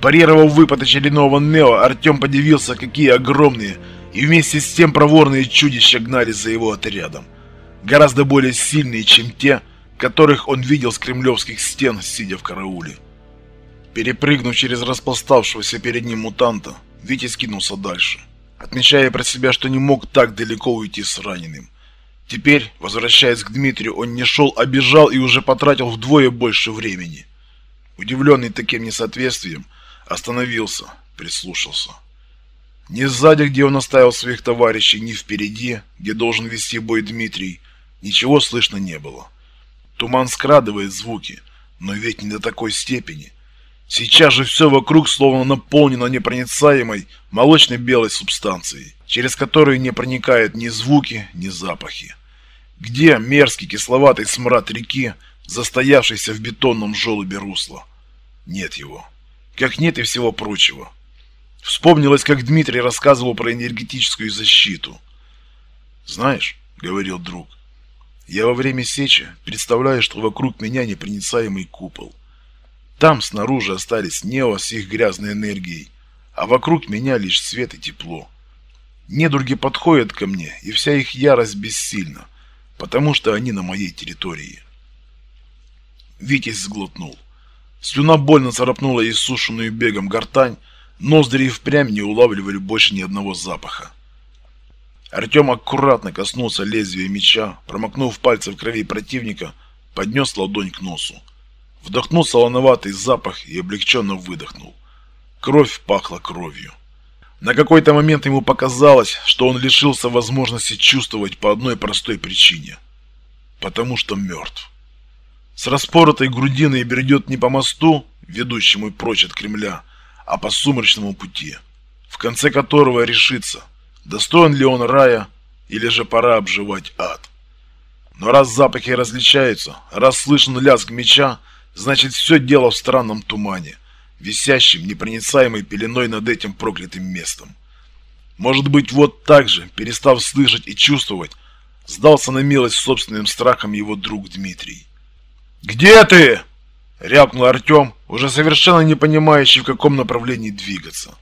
Парировав выпад очередного Нео, Артем подивился, какие огромные и вместе с тем проворные чудища гнали за его отрядом. Гораздо более сильные, чем те, которых он видел с кремлевских стен, сидя в карауле. Перепрыгнув через распластавшегося перед ним мутанта, Витя скинулся дальше, отмечая про себя, что не мог так далеко уйти с раненым. Теперь, возвращаясь к Дмитрию, он не шел, а бежал и уже потратил вдвое больше времени. Удивленный таким несоответствием, остановился, прислушался. Ни сзади, где он оставил своих товарищей, ни впереди, где должен вести бой Дмитрий, ничего слышно не было. Туман скрадывает звуки, но ведь не до такой степени. Сейчас же все вокруг словно наполнено непроницаемой молочно-белой субстанцией, через которую не проникают ни звуки, ни запахи. Где мерзкий кисловатый смрад реки, застоявшийся в бетонном желобе русла? Нет его. Как нет и всего прочего. Вспомнилось, как Дмитрий рассказывал про энергетическую защиту. «Знаешь», — говорил друг, — «я во время сечи представляю, что вокруг меня непроницаемый купол». Там снаружи остались Нео с их грязной энергией, а вокруг меня лишь свет и тепло. Недруги подходят ко мне, и вся их ярость бессильна, потому что они на моей территории. Витязь сглотнул. Слюна больно царапнула иссушенную бегом гортань, ноздри и впрямь не улавливали больше ни одного запаха. Артем аккуратно коснулся лезвия меча, промокнув пальцы в крови противника, поднес ладонь к носу. Вдохнул солоноватый запах и облегченно выдохнул. Кровь пахла кровью. На какой-то момент ему показалось, что он лишился возможности чувствовать по одной простой причине. Потому что мертв. С распоротой грудиной бредет не по мосту, ведущему прочь от Кремля, а по сумрачному пути, в конце которого решится, достоин ли он рая или же пора обживать ад. Но раз запахи различаются, раз слышен лязг меча, Значит, все дело в странном тумане, висящем непроницаемой пеленой над этим проклятым местом. Может быть, вот так же, перестав слышать и чувствовать, сдался на милость собственным страхом его друг Дмитрий. «Где ты?» — рявкнул Артем, уже совершенно не понимающий, в каком направлении двигаться.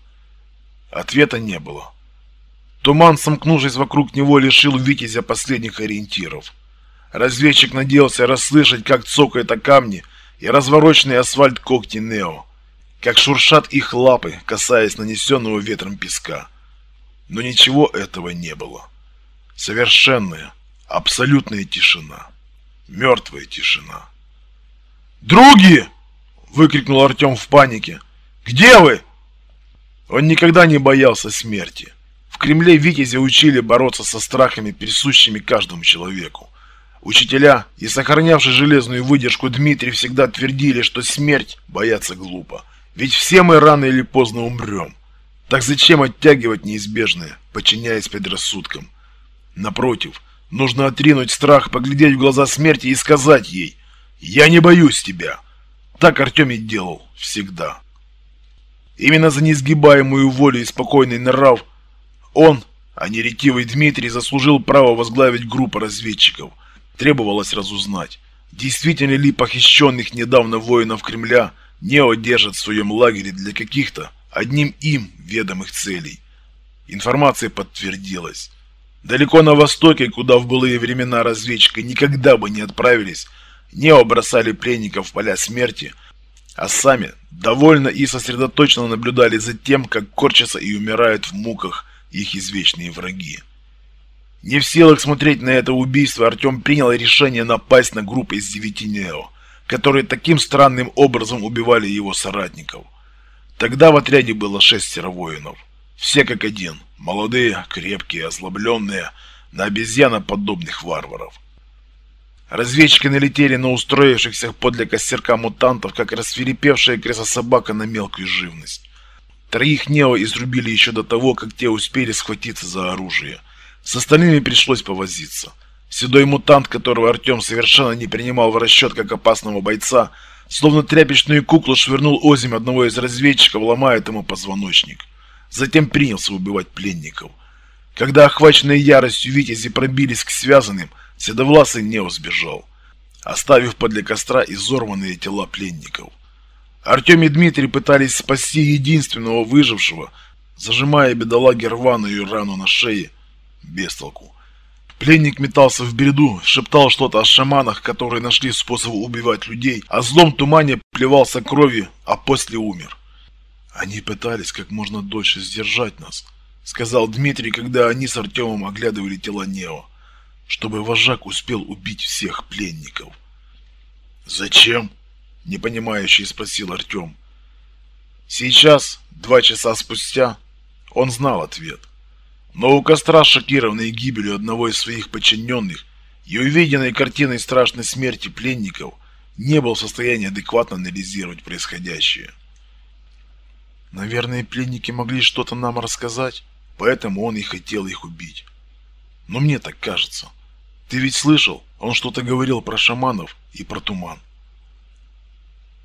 Ответа не было. Туман, сомкнувшись вокруг него, лишил Витязя последних ориентиров. Разведчик надеялся расслышать, как цокает о камни, и развороченный асфальт когти Нео, как шуршат их лапы, касаясь нанесенного ветром песка. Но ничего этого не было. Совершенная, абсолютная тишина. Мертвая тишина. «Други!» — выкрикнул Артем в панике. «Где вы?» Он никогда не боялся смерти. В Кремле Витязя учили бороться со страхами, присущими каждому человеку. Учителя и сохранявший железную выдержку Дмитрий всегда твердили, что смерть бояться глупо. Ведь все мы рано или поздно умрем. Так зачем оттягивать неизбежное, подчиняясь предрассудкам? Напротив, нужно отринуть страх, поглядеть в глаза смерти и сказать ей «Я не боюсь тебя». Так Артем и делал всегда. Именно за несгибаемую волю и спокойный нрав он, а не ретивый Дмитрий, заслужил право возглавить группу разведчиков – Требовалось разузнать, действительно ли похищенных недавно воинов Кремля не одержат в своем лагере для каких-то одним им ведомых целей. Информация подтвердилась. Далеко на востоке, куда в былые времена разведчики никогда бы не отправились, не обросали пленников в поля смерти, а сами довольно и сосредоточенно наблюдали за тем, как корчатся и умирают в муках их извечные враги. Не в силах смотреть на это убийство, Артем принял решение напасть на группу из девяти Нео, которые таким странным образом убивали его соратников. Тогда в отряде было шестеро воинов. Все как один, молодые, крепкие, озлобленные, на обезьяноподобных варваров. Разведчики налетели на устроившихся подле костерка мутантов, как рассверепевшая кресособака на мелкую живность. Троих Нео изрубили еще до того, как те успели схватиться за оружие – с остальными пришлось повозиться. Седой мутант, которого Артем совершенно не принимал в расчет как опасного бойца, словно тряпичную куклу швырнул озимь одного из разведчиков, ломая ему позвоночник. Затем принялся убивать пленников. Когда охваченные яростью витязи пробились к связанным, Седовласый не сбежал, оставив подле костра изорванные тела пленников. Артем и Дмитрий пытались спасти единственного выжившего, зажимая бедолаге рваную рану на шее. Без толку. Пленник метался в бреду, шептал что-то о шаманах, которые нашли способ убивать людей, а злом тумане плевался кровью, а после умер. Они пытались как можно дольше сдержать нас, сказал Дмитрий, когда они с Артемом оглядывали тела Нео, чтобы вожак успел убить всех пленников. «Зачем?» – непонимающе спросил Артем. Сейчас, два часа спустя, он знал ответ. Но у костра, шокированный гибелью одного из своих подчиненных и увиденной картиной страшной смерти пленников, не был в состоянии адекватно анализировать происходящее. Наверное, пленники могли что-то нам рассказать, поэтому он и хотел их убить. Но мне так кажется. Ты ведь слышал, он что-то говорил про шаманов и про туман.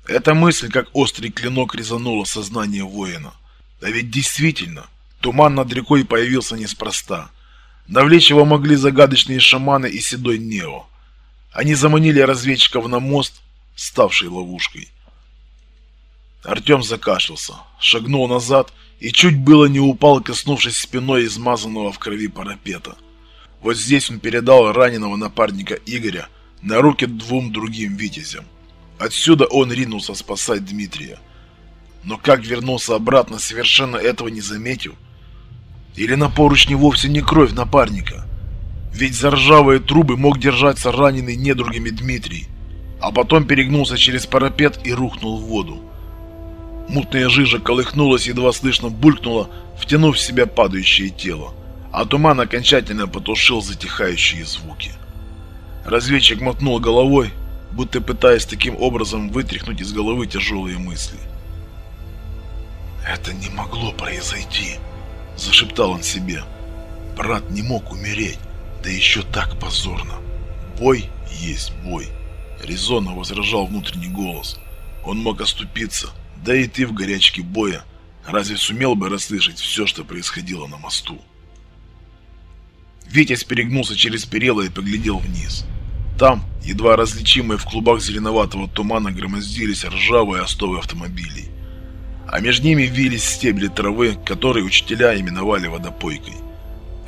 Эта мысль, как острый клинок, резанула сознание воина. Да ведь действительно, туман над рекой появился неспроста. Навлечь его могли загадочные шаманы и седой Нео. Они заманили разведчиков на мост, ставший ловушкой. Артем закашлялся, шагнул назад и чуть было не упал, коснувшись спиной измазанного в крови парапета. Вот здесь он передал раненого напарника Игоря на руки двум другим витязям. Отсюда он ринулся спасать Дмитрия. Но как вернулся обратно, совершенно этого не заметил? Или на поручне вовсе не кровь напарника? Ведь за ржавые трубы мог держаться раненый недругами Дмитрий, а потом перегнулся через парапет и рухнул в воду. Мутная жижа колыхнулась, едва слышно булькнула, втянув в себя падающее тело, а туман окончательно потушил затихающие звуки. Разведчик мотнул головой, будто пытаясь таким образом вытряхнуть из головы тяжелые мысли. «Это не могло произойти», – зашептал он себе. «Брат не мог умереть, да еще так позорно. Бой есть бой», – резонно возражал внутренний голос. Он мог оступиться, да и ты в горячке боя. Разве сумел бы расслышать все, что происходило на мосту? Витязь перегнулся через перила и поглядел вниз. Там, едва различимые в клубах зеленоватого тумана, громоздились ржавые остовы автомобилей. А между ними вились стебли травы, которые учителя именовали водопойкой.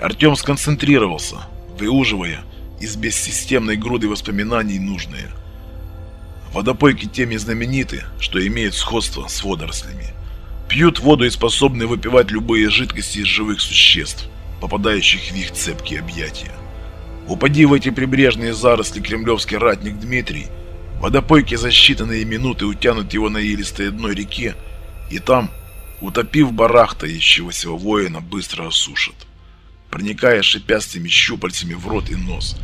Артем сконцентрировался, выуживая из бессистемной груды воспоминаний нужные. Водопойки теми знамениты, что имеют сходство с водорослями. Пьют воду и способны выпивать любые жидкости из живых существ, попадающих в их цепкие объятия. Упади в эти прибрежные заросли кремлевский ратник Дмитрий, водопойки за считанные минуты утянут его на илистое дно реки, и там, утопив барахтающегося воина, быстро осушат, проникая шипястыми щупальцами в рот и нос,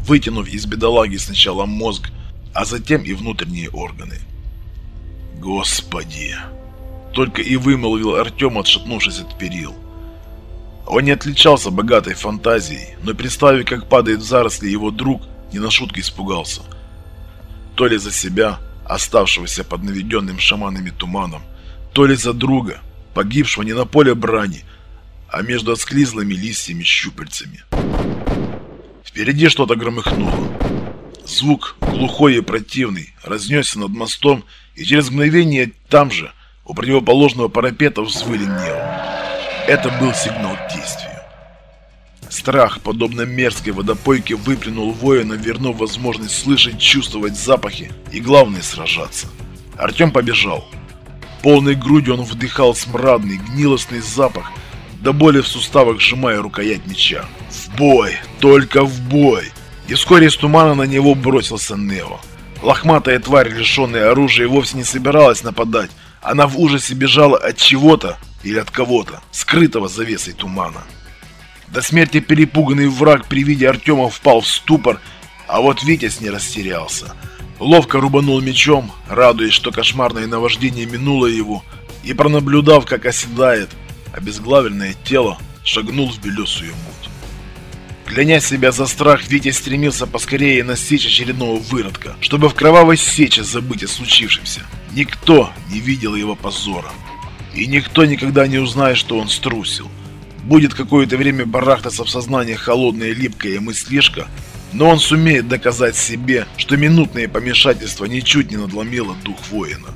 вытянув из бедолаги сначала мозг, а затем и внутренние органы. «Господи!» Только и вымолвил Артем, отшатнувшись от перил. Он не отличался богатой фантазией, но представив, как падает в заросли его друг, не на шутку испугался. То ли за себя, оставшегося под наведенным шаманами туманом, то ли за друга, погибшего не на поле брани, а между осклизлыми листьями щупальцами. Впереди что-то громыхнуло. Звук, глухой и противный, разнесся над мостом, и через мгновение там же, у противоположного парапета, взвыли нео. Это был сигнал к действию. Страх, подобно мерзкой водопойке, выплюнул воина, вернув возможность слышать, чувствовать запахи и, главное, сражаться. Артем побежал. Полной грудью он вдыхал смрадный, гнилостный запах, до боли в суставах сжимая рукоять меча. В бой! Только в бой! И вскоре из тумана на него бросился Нео. Лохматая тварь, лишенная оружия, вовсе не собиралась нападать. Она в ужасе бежала от чего-то, или от кого-то, скрытого завесой тумана. До смерти перепуганный враг при виде Артема впал в ступор, а вот Витязь не растерялся. Ловко рубанул мечом, радуясь, что кошмарное наваждение минуло его, и пронаблюдав, как оседает обезглавленное тело, шагнул в белесую муть. Кляня себя за страх, Витя стремился поскорее настичь очередного выродка, чтобы в кровавой сече забыть о случившемся. Никто не видел его позора. И никто никогда не узнает, что он струсил. Будет какое-то время барахтаться в сознании холодная липкая мыслишка, но он сумеет доказать себе, что минутное помешательство ничуть не надломило дух воина.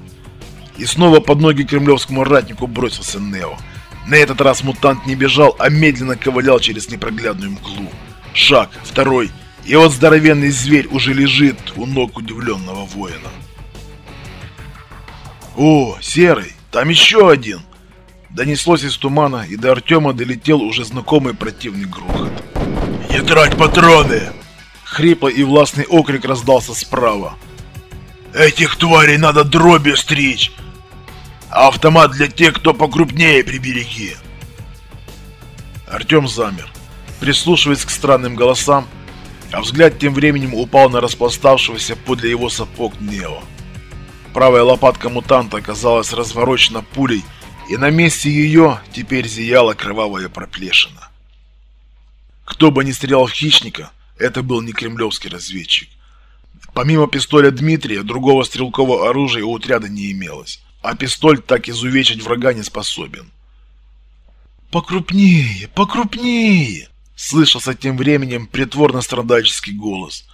И снова под ноги кремлевскому ратнику бросился Нео. На этот раз мутант не бежал, а медленно ковылял через непроглядную мглу. Шаг, второй, и вот здоровенный зверь уже лежит у ног удивленного воина. «О, Серый, там еще один!» Донеслось из тумана, и до Артема долетел уже знакомый противный грохот. «Не трать патроны!» Хриплый и властный окрик раздался справа. «Этих тварей надо дроби стричь! А автомат для тех, кто покрупнее прибереги!» Артем замер, прислушиваясь к странным голосам, а взгляд тем временем упал на распластавшегося подле его сапог Нео. Правая лопатка мутанта оказалась разворочена пулей, и на месте ее теперь зияла кровавая проплешина. Кто бы ни стрелял в хищника, это был не кремлевский разведчик. Помимо пистоля Дмитрия, другого стрелкового оружия у отряда не имелось, а пистоль так изувечить врага не способен. «Покрупнее, покрупнее!» Слышался тем временем притворно-страдальческий голос.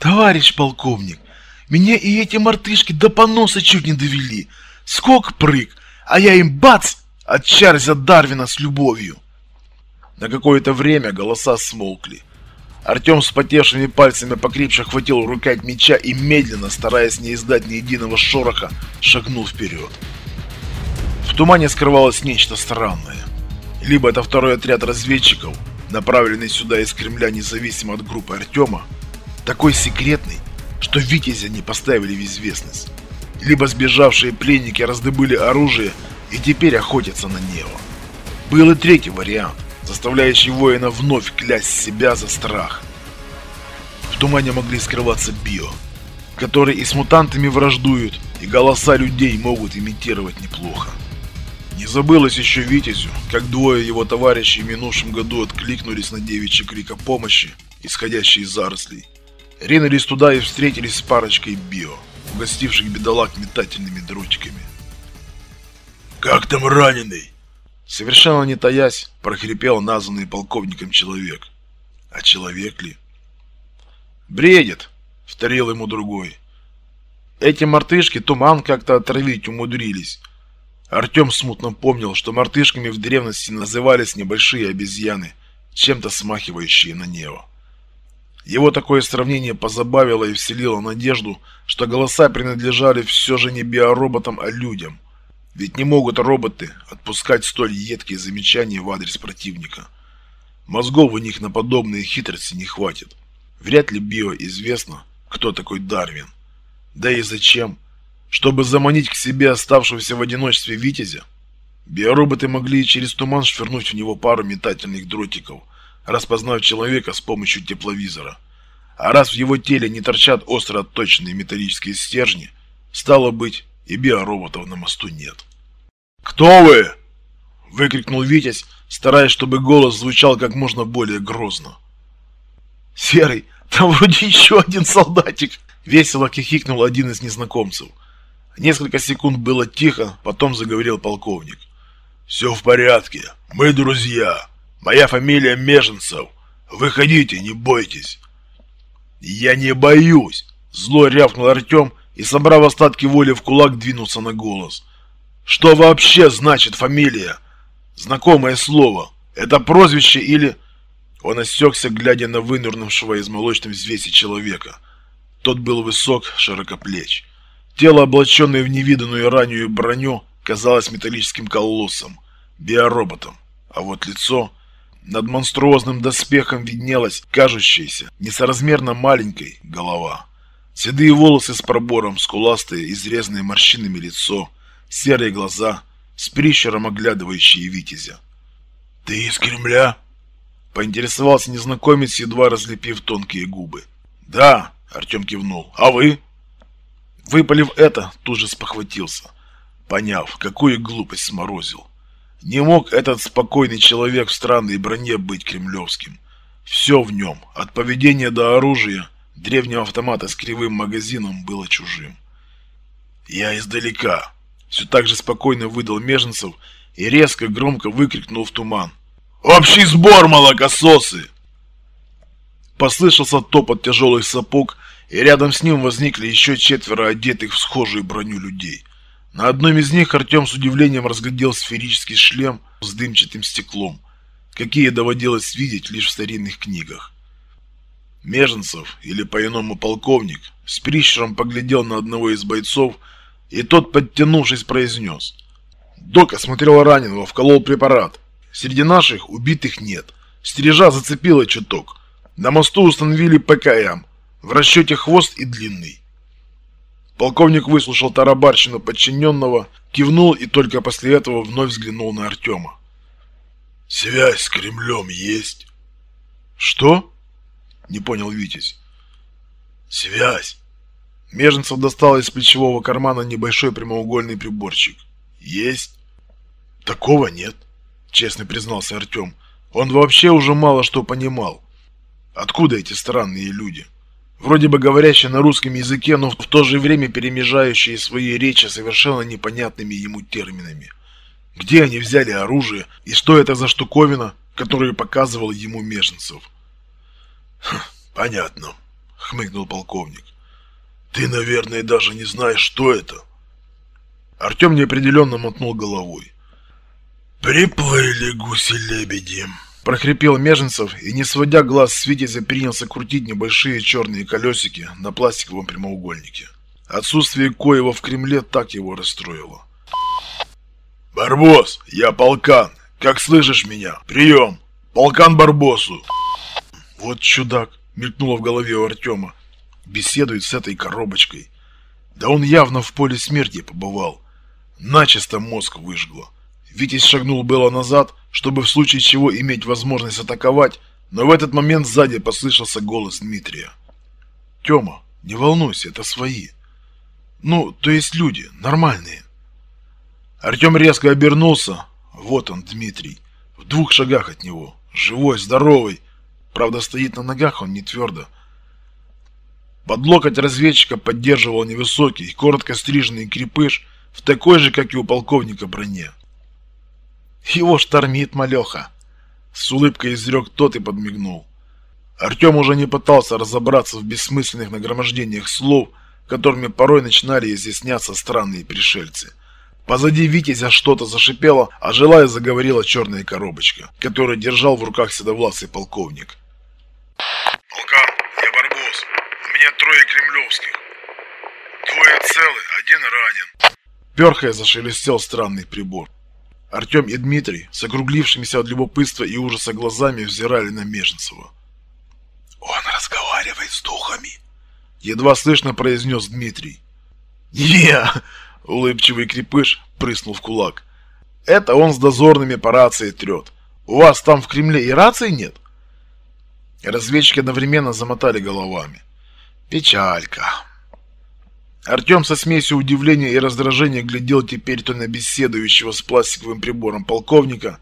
«Товарищ полковник, меня и эти мартышки до поноса чуть не довели. Скок-прыг, а я им бац от Чарльза Дарвина с любовью!» На какое-то время голоса смолкли. Артем с потевшими пальцами покрепче хватил рукоять меча и медленно, стараясь не издать ни единого шороха, шагнул вперед. В тумане скрывалось нечто странное. Либо это второй отряд разведчиков, направленный сюда из Кремля независимо от группы Артема, такой секретный, что Витязя не поставили в известность. Либо сбежавшие пленники раздобыли оружие и теперь охотятся на Нео. Был и третий вариант, заставляющий воина вновь клясть себя за страх. В тумане могли скрываться био, которые и с мутантами враждуют, и голоса людей могут имитировать неплохо. Не забылось еще Витязю, как двое его товарищей в минувшем году откликнулись на девичий крик о помощи, исходящий из зарослей. Ринулись туда и встретились с парочкой био, угостивших бедолаг метательными дротиками. «Как там раненый?» Совершенно не таясь, прохрипел названный полковником человек. А человек ли? «Бредит!» — вторил ему другой. Эти мартышки туман как-то отравить умудрились. Артем смутно помнил, что мартышками в древности назывались небольшие обезьяны, чем-то смахивающие на Нео. Его такое сравнение позабавило и вселило надежду, что голоса принадлежали все же не биороботам, а людям. Ведь не могут роботы отпускать столь едкие замечания в адрес противника. Мозгов у них на подобные хитрости не хватит. Вряд ли био известно, кто такой Дарвин. Да и зачем? Чтобы заманить к себе оставшегося в одиночестве Витязя, биороботы могли через туман швырнуть в него пару метательных дротиков, распознав человека с помощью тепловизора. А раз в его теле не торчат остро отточенные металлические стержни, стало быть, и биороботов на мосту нет. «Кто вы?» – выкрикнул Витязь, стараясь, чтобы голос звучал как можно более грозно. «Серый, там вроде еще один солдатик!» – весело хихикнул один из незнакомцев – Несколько секунд было тихо, потом заговорил полковник. «Все в порядке. Мы друзья. Моя фамилия Меженцев. Выходите, не бойтесь». «Я не боюсь!» Зло рявкнул Артем и, собрав остатки воли в кулак, двинулся на голос. «Что вообще значит фамилия? Знакомое слово. Это прозвище или...» Он осекся, глядя на вынырнувшего из молочной взвеси человека. Тот был высок, широкоплеч. Тело, облаченное в невиданную раннюю броню, казалось металлическим колоссом, биороботом, а вот лицо над монструозным доспехом виднелась кажущаяся несоразмерно маленькой голова. Седые волосы с пробором, скуластое, изрезанное морщинами лицо, серые глаза, с прищером оглядывающие Витязя. «Ты из Кремля?» — поинтересовался незнакомец, едва разлепив тонкие губы. «Да», — Артем кивнул. «А вы?» Выпалив это, тут же спохватился, поняв, какую глупость сморозил. Не мог этот спокойный человек в странной броне быть кремлевским. Все в нем, от поведения до оружия, древнего автомата с кривым магазином, было чужим. «Я издалека», — все так же спокойно выдал Меженцев и резко громко выкрикнул в туман. «Общий сбор, молокососы!» Послышался топот тяжелых сапог, и рядом с ним возникли еще четверо одетых в схожую броню людей. На одном из них Артем с удивлением разглядел сферический шлем с дымчатым стеклом, какие доводилось видеть лишь в старинных книгах. Меженцев, или по-иному полковник, с прищуром поглядел на одного из бойцов, и тот, подтянувшись, произнес. «Док осмотрел раненого, вколол препарат. Среди наших убитых нет. Стережа зацепило чуток. На мосту установили ПКМ. В расчете хвост и длинный. Полковник выслушал тарабарщину подчиненного, кивнул и только после этого вновь взглянул на Артема. «Связь с Кремлем есть?» «Что?» — не понял Витязь. «Связь!» Меженцев достал из плечевого кармана небольшой прямоугольный приборчик. «Есть?» «Такого нет», — честно признался Артем. Он вообще уже мало что понимал. Откуда эти странные люди? Вроде бы говорящие на русском языке, но в то же время перемежающие свои речи совершенно непонятными ему терминами. Где они взяли оружие и что это за штуковина, которую показывал ему Меженцев? «Хм, «Понятно», — хмыкнул полковник. «Ты, наверное, даже не знаешь, что это». Артем неопределенно мотнул головой. «Приплыли гуси-лебеди», — прохрипел Меженцев и, не сводя глаз с Витязя, принялся крутить небольшие черные колесики на пластиковом прямоугольнике. Отсутствие Коева в Кремле так его расстроило. «Барбос, я полкан. Как слышишь меня? Прием! Полкан Барбосу!» «Вот чудак!» — мелькнуло в голове у Артема. Беседует с этой коробочкой. Да он явно в поле смерти побывал. Начисто мозг выжгло. Витязь шагнул было назад, чтобы в случае чего иметь возможность атаковать, но в этот момент сзади послышался голос Дмитрия. «Тёма, не волнуйся, это свои. Ну, то есть люди, нормальные». Артем резко обернулся. Вот он, Дмитрий, в двух шагах от него, живой, здоровый. Правда, стоит на ногах он не твердо. Под локоть разведчика поддерживал невысокий, коротко стриженный крепыш в такой же, как и у полковника, броне. Его штормит, малеха. С улыбкой изрек тот и подмигнул. Артем уже не пытался разобраться в бессмысленных нагромождениях слов, которыми порой начинали изъясняться странные пришельцы. Позади Витязя что-то зашипело, а желая заговорила черная коробочка, которую держал в руках седовласый полковник. «Полкан, я Барбос. У меня трое кремлевских. Двое целы, один ранен». Перхая зашелестел странный прибор. Артем и Дмитрий, с округлившимися от любопытства и ужаса глазами, взирали на Меженцева. «Он разговаривает с духами», — едва слышно произнес Дмитрий. не улыбчивый крепыш прыснул в кулак. «Это он с дозорными по рации трет. У вас там в Кремле и рации нет?» Разведчики одновременно замотали головами. «Печалька», Артем со смесью удивления и раздражения глядел теперь то на беседующего с пластиковым прибором полковника,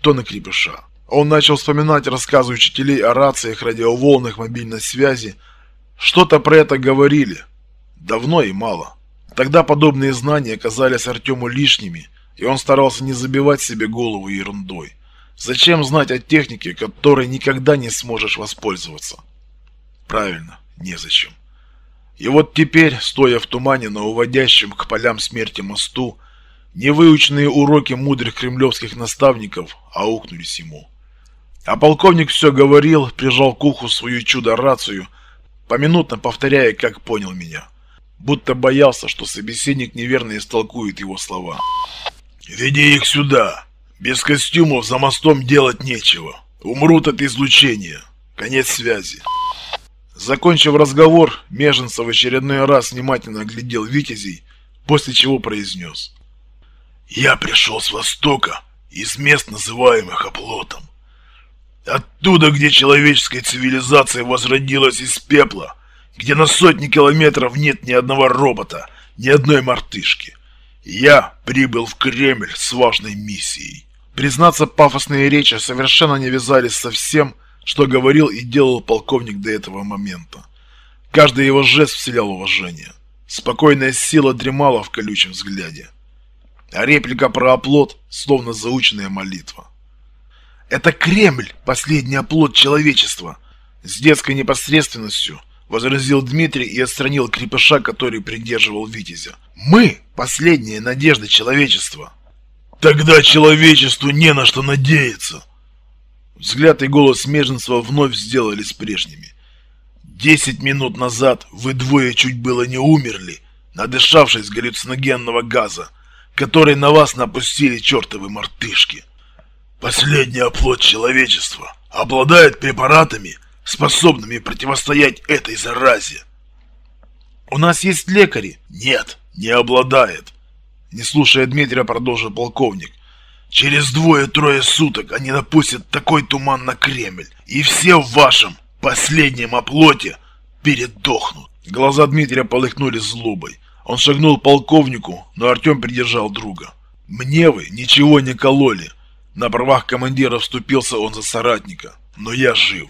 то на крепыша. Он начал вспоминать рассказы учителей о рациях, радиоволнах, мобильной связи. Что-то про это говорили. Давно и мало. Тогда подобные знания казались Артему лишними, и он старался не забивать себе голову ерундой. Зачем знать о технике, которой никогда не сможешь воспользоваться? Правильно, незачем. И вот теперь, стоя в тумане на уводящем к полям смерти мосту, невыученные уроки мудрых кремлевских наставников аукнулись ему. А полковник все говорил, прижал к уху свою чудо-рацию, поминутно повторяя, как понял меня. Будто боялся, что собеседник неверно истолкует его слова. «Веди их сюда. Без костюмов за мостом делать нечего. Умрут от излучения. Конец связи». Закончив разговор, Меженцев очередной раз внимательно оглядел Витязей, после чего произнес. «Я пришел с востока, из мест, называемых оплотом. Оттуда, где человеческая цивилизация возродилась из пепла, где на сотни километров нет ни одного робота, ни одной мартышки. Я прибыл в Кремль с важной миссией». Признаться, пафосные речи совершенно не вязались со всем, что говорил и делал полковник до этого момента. Каждый его жест вселял уважение. Спокойная сила дремала в колючем взгляде. А реплика про оплот, словно заученная молитва. «Это Кремль, последний оплот человечества!» С детской непосредственностью возразил Дмитрий и отстранил крепыша, который придерживал Витязя. «Мы – последняя надежда человечества». «Тогда человечеству не на что надеяться!» Взгляд и голос Меженцева вновь сделались прежними. «Десять минут назад вы двое чуть было не умерли, надышавшись галлюциногенного газа, который на вас напустили чертовы мартышки. Последний оплот человечества обладает препаратами, способными противостоять этой заразе. У нас есть лекари. Нет, не обладает. Не слушая Дмитрия, продолжил полковник. Через двое-трое суток они напустят такой туман на Кремль, и все в вашем последнем оплоте передохнут. Глаза Дмитрия полыхнули злобой. Он шагнул полковнику, но Артем придержал друга. «Мне вы ничего не кололи!» На правах командира вступился он за соратника. «Но я жив.